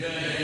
Yeah.